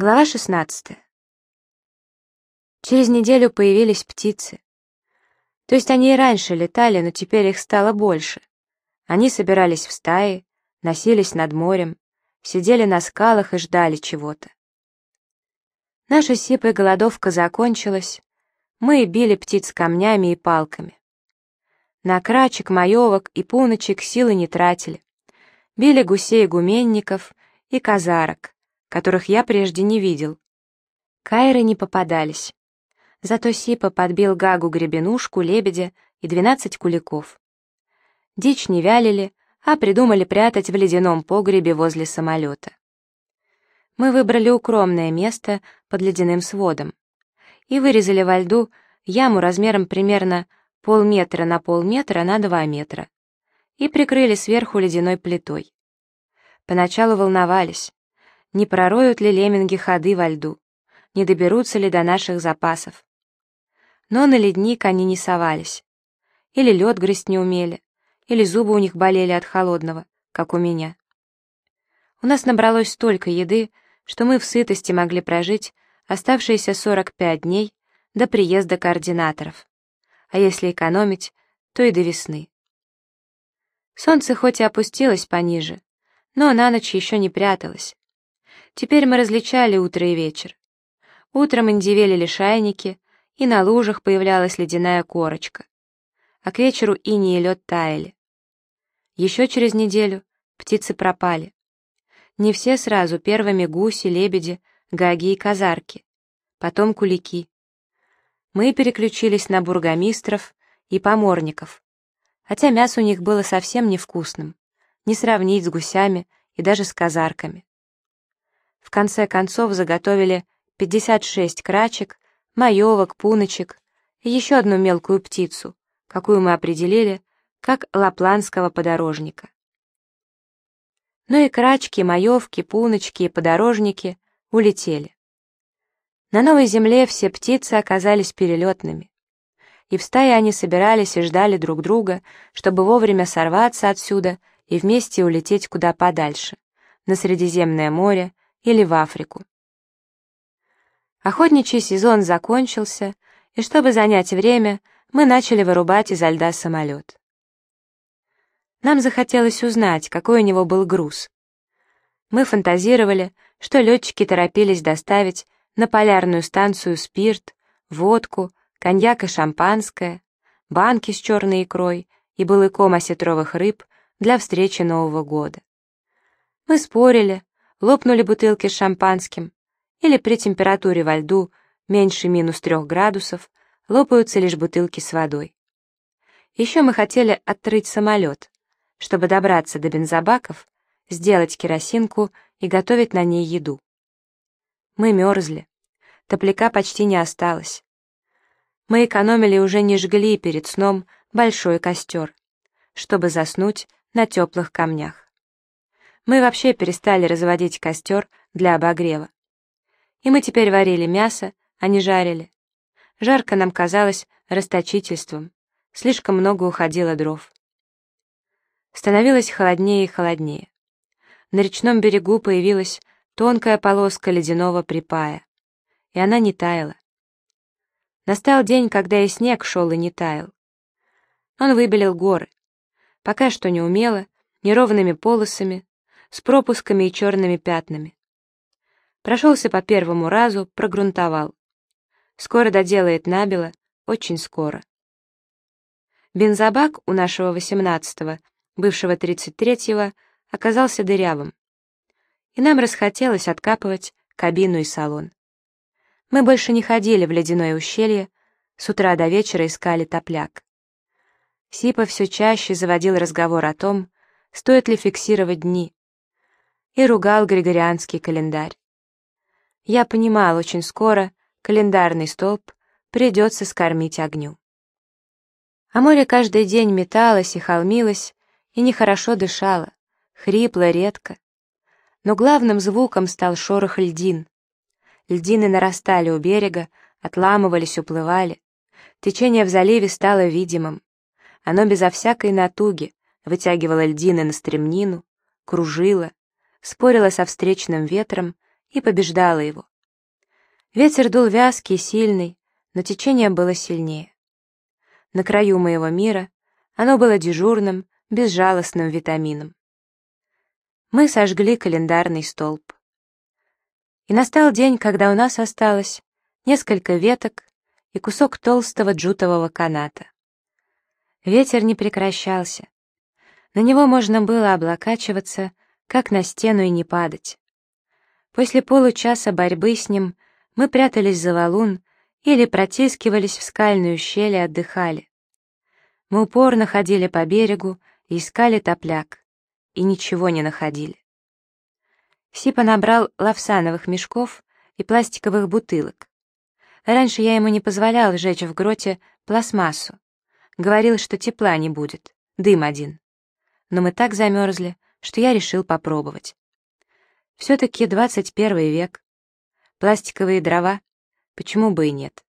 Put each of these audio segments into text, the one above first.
Глава 16. Через неделю появились птицы. То есть они и раньше летали, но теперь их стало больше. Они собирались в стаи, носились над морем, сидели на скалах и ждали чего-то. Наша сипая голодовка закончилась, мы били птиц камнями и палками. На крачек, маевок и пуночек силы не тратили. Били гусей гуменников и казарок, которых я прежде не видел. Кайры не попадались. Зато Сипа подбил Гагу гребенушку, лебедя и двенадцать куликов. Дичь не вялили, а придумали прятать в ледяном погребе возле самолета. Мы выбрали укромное место под ледяным сводом и вырезали во льду яму размером примерно полметра на полметра на два метра и прикрыли сверху ледяной плитой. Поначалу волновались, не пророют ли лемминги ходы во льду, не доберутся ли до наших запасов. Но на ледник они не совались. Или лед грызть не умели, или зубы у них болели от холодного, как у меня. У нас набралось столько еды, что мы в сытости могли прожить оставшиеся 45 дней до приезда координаторов. А если экономить, то и до весны. Солнце хоть и опустилось пониже, но на ночь еще не пряталось. Теперь мы различали утро и вечер. Утром индивели шайники, и на лужах появлялась ледяная корочка. А к вечеру иней и лед таяли. Еще через неделю птицы пропали. Не все сразу, первыми гуси, лебеди, гаги и казарки, потом кулики. Мы переключились на бургомистров и поморников, хотя мясо у них было совсем невкусным, не сравнить с гусями и даже с казарками. В конце концов заготовили 56 крачек, маевок, пуночек и еще одну мелкую птицу, какую мы определили как лапландского подорожника. Но и крачки, маевки, пуночки и подорожники улетели. На новой земле все птицы оказались перелетными. И в стае они собирались и ждали друг друга, чтобы вовремя сорваться отсюда и вместе улететь куда подальше, на Средиземное море или в Африку. Охотничий сезон закончился, и чтобы занять время, мы начали вырубать изо льда самолет. Нам захотелось узнать, какой у него был груз. Мы фантазировали, что летчики торопились доставить на полярную станцию спирт, водку, коньяк и шампанское, банки с черной икрой и балыком осетровых рыб для встречи Нового года. Мы спорили, лопнули бутылки с шампанским, или при температуре во льду меньше минус трех градусов лопаются лишь бутылки с водой. Еще мы хотели отрыть самолет, чтобы добраться до бензобаков, сделать керосинку и готовить на ней еду. Мы мерзли, топляка почти не осталось. Мы экономили уже не жгли перед сном большой костер, чтобы заснуть на теплых камнях. Мы вообще перестали разводить костер для обогрева. И мы теперь варили мясо, а не жарили. Жарко нам казалось расточительством, слишком много уходило дров. Становилось холоднее и холоднее. На речном берегу появилась тонкая полоска ледяного припая, и она не таяла. Настал день, когда и снег шел и не таял. Он выбелил горы, пока что не умело, неровными полосами, с пропусками и черными пятнами. Прошелся по первому разу, прогрунтовал. Скоро доделает набело, очень скоро. Бензобак у нашего восемнадцатого, бывшего тридцать третьего, оказался дырявым. И нам расхотелось откапывать кабину и салон. Мы больше не ходили в ледяное ущелье, с утра до вечера искали топляк. Сипа все чаще заводил разговор о том, стоит ли фиксировать дни, и ругал григорианский календарь. Я понимал, очень скоро календарный столб придется скормить огню. А море каждый день металось и холмилось, и нехорошо дышало, хрипло, редко. Но главным звуком стал шорох льдин. Льдины нарастали у берега, отламывались, уплывали. Течение в заливе стало видимым. Оно безо всякой натуги вытягивало льдины на стремнину, кружило, спорила со встречным ветром и побеждала его. Ветер дул вязкий, сильный, но течение было сильнее. На краю моего мира оно было дежурным, безжалостным витамином. Мы сожгли календарный столб. И настал день, когда у нас осталось несколько веток и кусок толстого джутового каната. Ветер не прекращался. На него можно было облокачиваться, как на стену и не падать. После получаса борьбы с ним мы прятались за валун или протискивались в скальную щель и отдыхали. Мы упорно ходили по берегу и искали топляк, и ничего не находили. Сипа набрал лавсановых мешков и пластиковых бутылок. Раньше я ему не позволял сжечь в гроте пластмассу. Говорил, что тепла не будет, дым один. Но мы так замерзли, что я решил попробовать. Все-таки 21 век. Пластиковые дрова, почему бы и нет.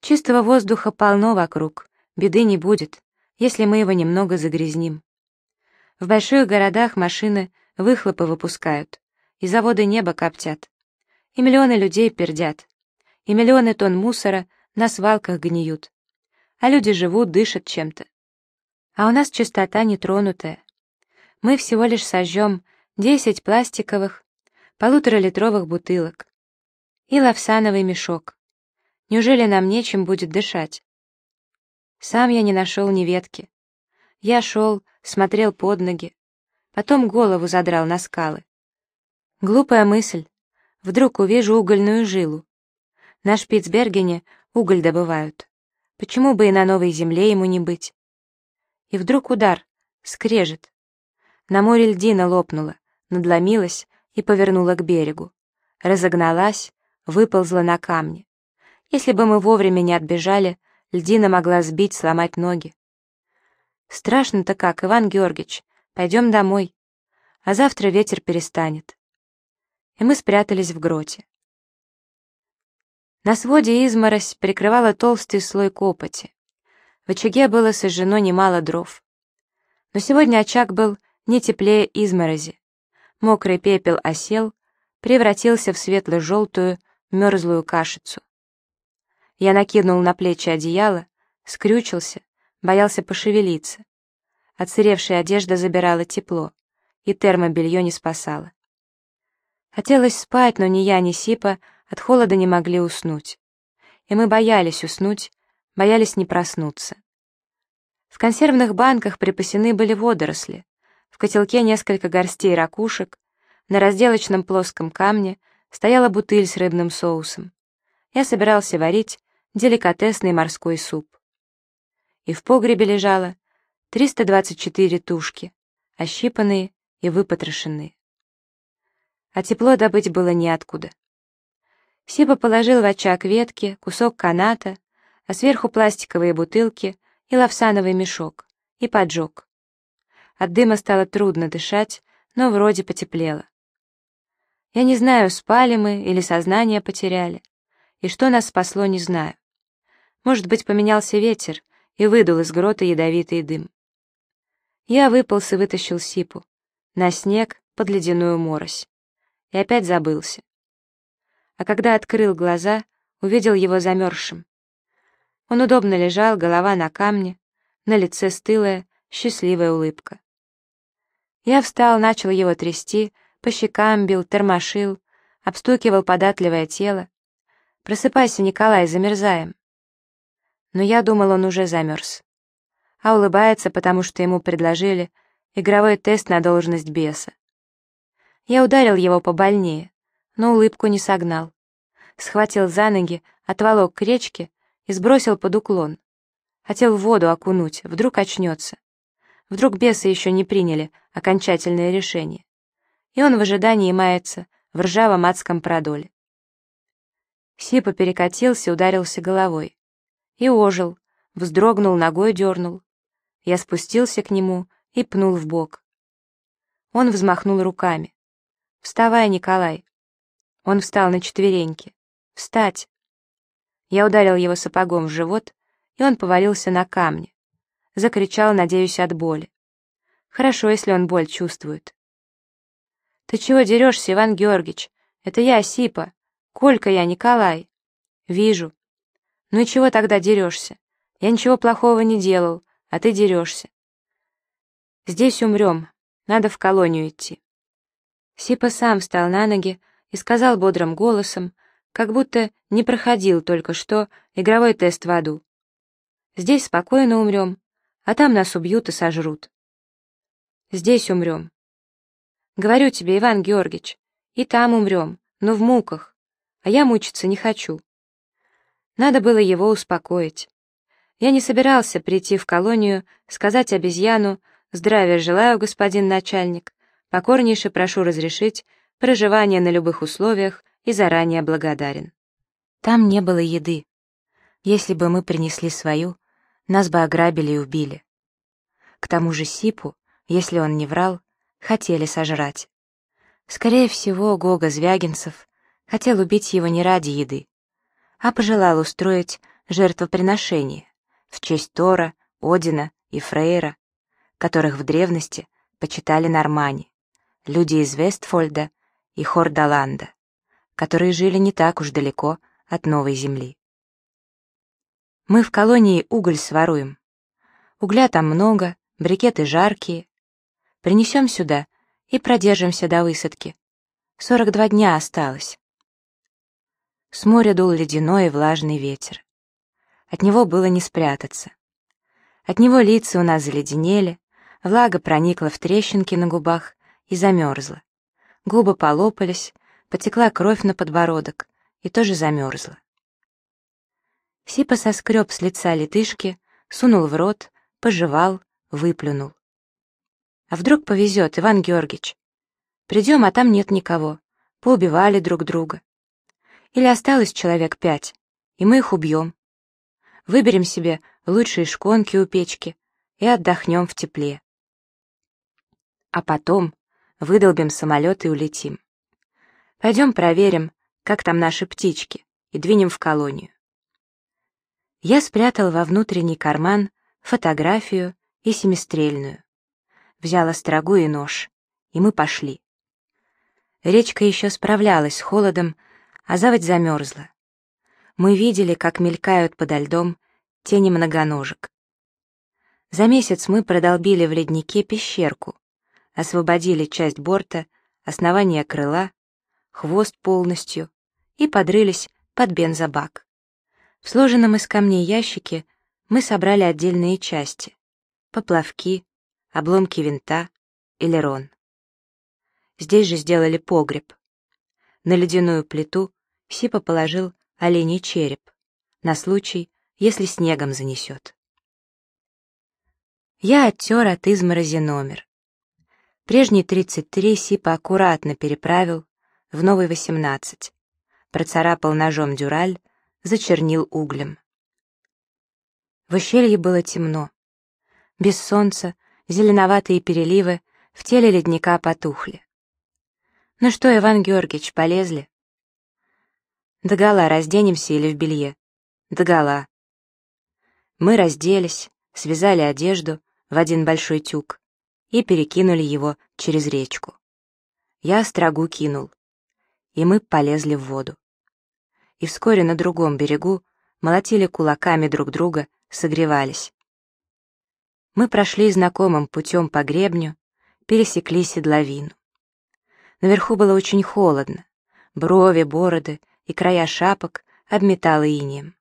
Чистого воздуха полно вокруг, беды не будет, если мы его немного загрязним. В больших городах машины выхлопы выпускают, и заводы небо коптят, и миллионы людей пердят, и миллионы тонн мусора на свалках гниют, а люди живут, дышат чем-то. А у нас чистота нетронутая. Мы всего лишь сожжем 10 пластиковых, полуторалитровых бутылок и лавсановый мешок. Неужели нам нечем будет дышать? Сам я не нашел ни ветки. Я шел, смотрел под ноги, потом голову задрал на скалы. Глупая мысль. Вдруг увижу угольную жилу. На Шпицбергене уголь добывают. Почему бы и на новой земле ему не быть? И вдруг удар, скрежет. На море льдина лопнула, надломилась и повернула к берегу. Разогналась, выползла на камни. Если бы мы вовремя не отбежали, льдина могла сбить, сломать ноги. Страшно-то как, Иван Георгиевич, пойдем домой. А завтра ветер перестанет. И мы спрятались в гроте. На своде изморозь прикрывала толстый слой копоти. В очаге было сожжено немало дров. Но сегодня очаг был не теплее изморози. Мокрый пепел осел, превратился в светло-желтую, мерзлую кашицу. Я накинул на плечи одеяло, скрючился, боялся пошевелиться. Отсыревшая одежда забирала тепло, и термобелье не спасало. Хотелось спать, но ни я, ни Сипа от холода не могли уснуть. И мы боялись уснуть, боялись не проснуться. В консервных банках припасены были водоросли, котелке несколько горстей ракушек, на разделочном плоском камне стояла бутыль с рыбным соусом. Я собирался варить деликатесный морской суп. И в погребе лежало 324 тушки, ощипанные и выпотрошенные. А тепло добыть было неоткуда. Сиба положил в очаг ветки, кусок каната, а сверху пластиковые бутылки и лавсановый мешок, и поджег. От дыма стало трудно дышать, но вроде потеплело. Я не знаю, спали мы или сознание потеряли, и что нас спасло, не знаю. Может быть, поменялся ветер и выдул из грота ядовитый дым. Я выполз и вытащил сипу. На снег, под ледяную морось. И опять забылся. А когда открыл глаза, увидел его замерзшим. Он удобно лежал, голова на камне, на лице стылая, счастливая улыбка. Я встал, начал его трясти, по щекам бил, тормошил, обстукивал податливое тело. «Просыпайся, Николай, замерзаем». Но я думал, он уже замерз. А улыбается, потому что ему предложили игровой тест на должность беса. Я ударил его побольнее, но улыбку не согнал. Схватил за ноги, отволок к речке и сбросил под уклон. Хотел в воду окунуть, вдруг очнется. Вдруг бесы еще не приняли окончательное решение. И он в ожидании мается в ржавом адском продоле. Сипа перекатился, ударился головой. И ожил, вздрогнул, ногой дернул. Я спустился к нему и пнул в бок. Он взмахнул руками. «Вставай, Николай!» Он встал на четвереньки. «Встать!» Я ударил его сапогом в живот, и он повалился на камни. Закричал, надеюсь, от боли. Хорошо, если он боль чувствует. «Ты чего дерешься, Иван Георгиевич? Это я, Сипа. Колька я, Николай. Вижу. Ну и чего тогда дерешься? Я ничего плохого не делал, а ты дерешься. Здесь умрем. Надо в колонию идти. Сипа сам встал на ноги и сказал бодрым голосом, как будто не проходил только что игровой тест в аду. Здесь спокойно умрем, а там нас убьют и сожрут. Здесь умрем. Говорю тебе, Иван Георгиевич, и там умрем, но в муках, а я мучиться не хочу. Надо было его успокоить. Я не собирался прийти в колонию, сказать обезьяну «Здравия желаю, господин начальник, покорнейше прошу разрешить проживание на любых условиях и заранее благодарен». Там не было еды. Если бы мы принесли свою, нас бы ограбили и убили. К тому же Сипу, если он не врал, хотели сожрать. Скорее всего, Гога Звягинцев хотел убить его не ради еды, а пожелал устроить жертвоприношение в честь Тора, Одина и Фрейра, которых в древности почитали нормани, люди из Вестфольда и Хордаланда, которые жили не так уж далеко от Новой Земли. Мы в колонии уголь своруем. Угля там много, брикеты жаркие. Принесем сюда и продержимся до высадки. Сорок два дня осталось. С моря дул ледяной и влажный ветер. От него было не спрятаться. От него лица у нас заледенели, влага проникла в трещинки на губах и замерзла. Губы полопались, потекла кровь на подбородок и тоже замерзла. Сипа соскреб с лица ледышки, сунул в рот, пожевал, выплюнул. А вдруг повезет, Иван Георгиевич? Придем, а там нет никого. Поубивали друг друга. Или осталось человек пять, и мы их убьем. Выберем себе лучшие шконки у печки и отдохнем в тепле. А потом выдолбим самолет и улетим. Пойдем проверим, как там наши птички, и двинем в колонию. Я спрятал во внутренний карман фотографию и семистрельную. Взял острогу и нож, и мы пошли. Речка еще справлялась с холодом, а заводь замерзла. Мы видели, как мелькают подо льдом тени многоножек. За месяц мы продолбили в леднике пещерку, освободили часть борта, основание крыла, хвост полностью и подрылись под бензобак. В сложенном из камней ящике мы собрали отдельные части — поплавки, обломки винта, элерон. Здесь же сделали погреб. На ледяную плиту Сипа положил оленей череп, на случай, если снегом занесет. Я оттер от изморози номер. Прежний 33 Сипа аккуратно переправил в новый 18, процарапал ножом дюраль, зачернил углем. В ущелье было темно. Без солнца, зеленоватые переливы в теле ледника потухли. «Ну что, Иван Георгиевич, полезли?» «Догола разденемся или в белье?» «Догола». Мы разделись, связали одежду в один большой тюк и перекинули его через речку. Я строгу кинул, и мы полезли в воду и вскоре на другом берегу молотили кулаками друг друга, согревались. Мы прошли знакомым путем по гребню, пересекли седловину. Наверху было очень холодно, брови, бороды и края шапок обметало инеем.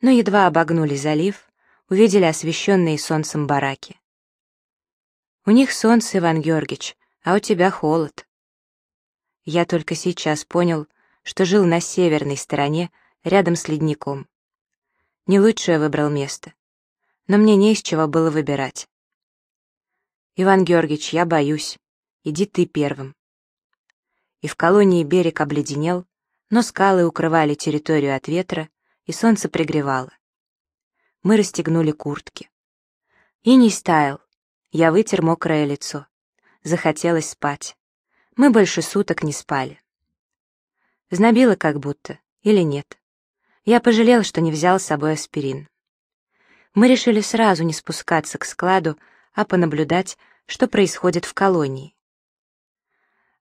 Но едва обогнули залив, увидели освещенные солнцем бараки. «У них солнце, Иван Георгиевич, а у тебя холод». Я только сейчас понял, что жил на северной стороне, рядом с ледником. Не лучшее выбрал место, но мне не из чего было выбирать. «Иван Георгиевич, я боюсь. Иди ты первым». И в колонии берег обледенел, но скалы укрывали территорию от ветра, и солнце пригревало. Мы расстегнули куртки. И не стаял. Я вытер мокрое лицо. Захотелось спать. Мы больше суток не спали. Знобило как будто, или нет. Я пожалел, что не взял с собой аспирин. Мы решили сразу не спускаться к складу, а понаблюдать, что происходит в колонии.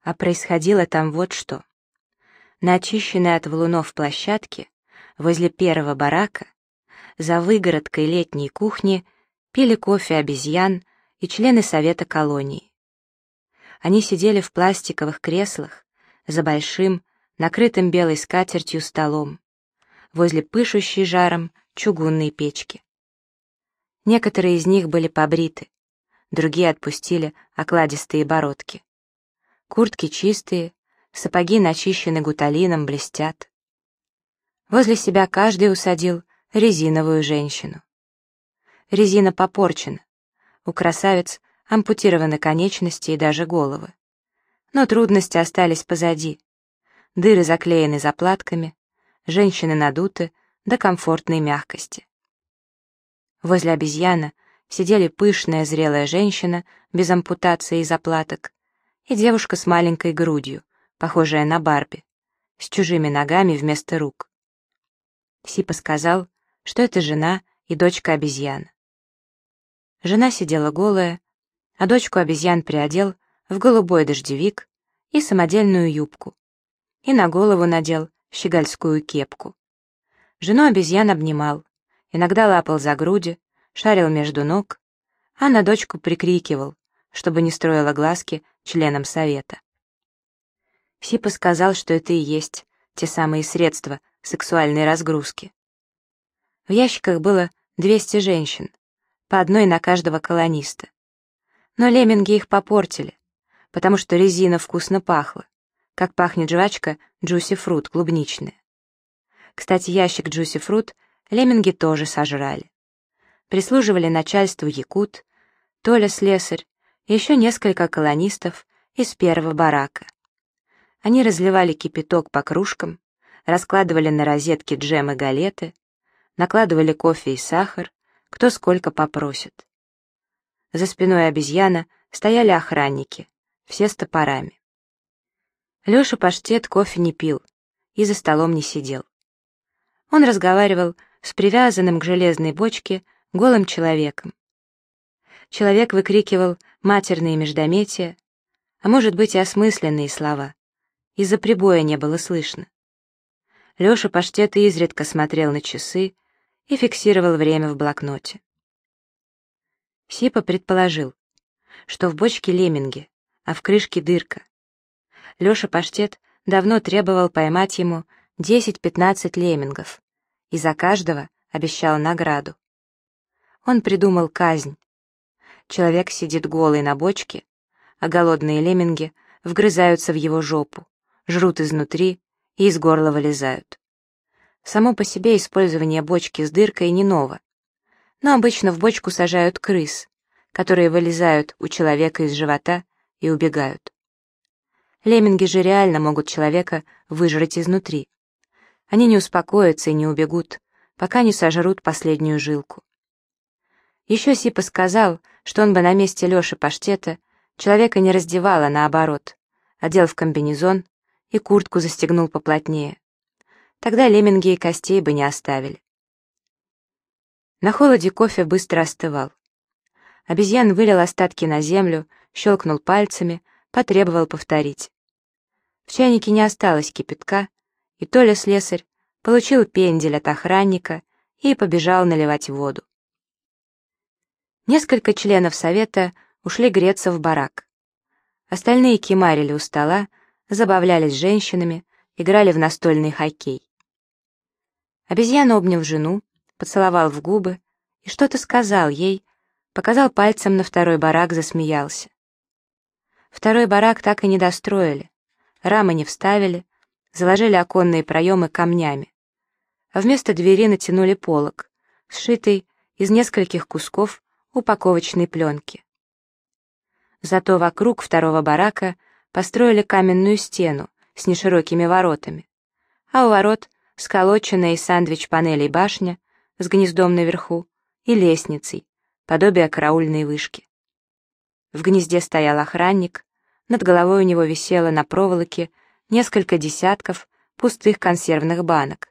А происходило там вот что. на очищенной от валунов площадке возле первого барака за выгородкой летней кухни пили кофе обезьян и члены совета колонии. Они сидели в пластиковых креслах за большим, накрытым белой скатертью столом, возле пышущей жаром чугунной печки. Некоторые из них были побриты, другие отпустили окладистые бородки. Куртки чистые, сапоги начищены гуталином, блестят. Возле себя каждый усадил резиновую женщину. Резина попорчена, у красавиц ампутированы конечности и даже головы. Но трудности остались позади. Дыры заклеены заплатками, женщины надуты до комфортной мягкости. Возле обезьяна сидели пышная зрелая женщина без ампутации и заплаток и девушка с маленькой грудью, похожая на Барби, с чужими ногами вместо рук. Сипа сказал, что это жена и дочка обезьяна. Жена сидела голая, а дочку обезьян приодел в голубой дождевик и самодельную юбку, и на голову надел щегольскую кепку. Жену обезьян обнимал, иногда лапал за груди, шарил между ног, а на дочку прикрикивал, чтобы не строила глазки членам совета. Сипа сказал, что это и есть те самые средства сексуальной разгрузки. В ящиках было 200 женщин, по одной на каждого колониста. Но лемминги их попортили, потому что резина вкусно пахла, как пахнет жвачка Juicy Fruit клубничная. Кстати, ящик Juicy Fruit лемминги тоже сожрали. Прислуживали начальству якут, Толя слесарь и еще несколько колонистов из первого барака. Они разливали кипяток по кружкам, раскладывали на розетки джем и галеты, накладывали кофе и сахар, кто сколько попросит. За спиной обезьяна стояли охранники, все с топорами. Лёша паштет кофе не пил и за столом не сидел. Он разговаривал с привязанным к железной бочке голым человеком. Человек выкрикивал матерные междометия, а может быть и осмысленные слова. Из-за прибоя не было слышно. Лёша паштет изредка смотрел на часы и фиксировал время в блокноте. Сипа предположил, что в бочке лемминги, а в крышке дырка. Лёша Паштет давно требовал поймать ему 10-15 леммингов, и за каждого обещал награду. Он придумал казнь. Человек сидит голый на бочке, а голодные лемминги вгрызаются в его жопу, жрут изнутри и из горла вылезают. Само по себе использование бочки с дыркой не ново но обычно в бочку сажают крыс, которые вылезают у человека из живота и убегают. Лемминги же реально могут человека выжрать изнутри. Они не успокоятся и не убегут, пока не сожрут последнюю жилку. Еще Сипа сказал, что он бы на месте Леши Паштета человека не раздевал, а наоборот, одел в комбинезон и куртку застегнул поплотнее. Тогда лемминги и костей бы не оставили. На холоде кофе быстро остывал. Обезьян вылил остатки на землю, щелкнул пальцами, потребовал повторить. В чайнике не осталось кипятка, и Толя слесарь получил пендель от охранника и побежал наливать воду. Несколько членов совета ушли греться в барак. Остальные кимарили у стола, забавлялись женщинами, играли в настольный хоккей. Обезьян обнял жену, поцеловал в губы и что-то сказал ей, показал пальцем на второй барак, засмеялся. Второй барак так и не достроили, рамы не вставили, заложили оконные проемы камнями, а вместо двери натянули полог, сшитый из нескольких кусков упаковочной пленки. Зато вокруг второго барака построили каменную стену с неширокими воротами, а у ворот сколоченная из сандвич-панелей башня с гнездом наверху и лестницей, подобие караульной вышки. В гнезде стоял охранник, над головой у него висело на проволоке несколько десятков пустых консервных банок.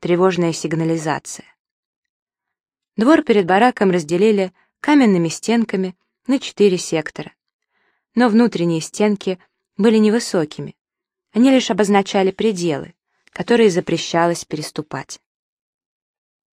Тревожная сигнализация. Двор перед бараком разделили каменными стенками на четыре сектора. Но внутренние стенки были невысокими, Они лишь обозначали пределы, которые запрещалось переступать.